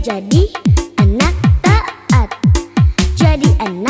jadi anak taat. Jadi anak